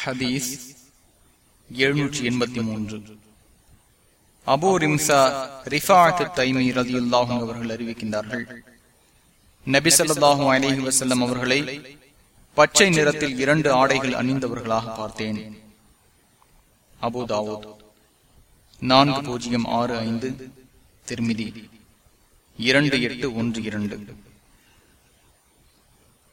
ஹதீஸ் எழுநூற்றி எண்பத்தி மூன்று. அபோ ரிம்சா ரிஃபாத் தைமி ரதியுல்லாஹும் அவர்கள் அறிவிக்கின்றார்கள். நபி ஸல்லல்லாஹு அலைஹி அவர்களை பச்சை நிறத்தில் இரண்டு ஆடைகள் அணிந்தவர்களாக பார்த்தேன். அபுதாவூத் நான்கு பூஜ்ஜியம் ஆறு ஐந்து திருமிதி இரண்டு எட்டு ஒன்று இரண்டு.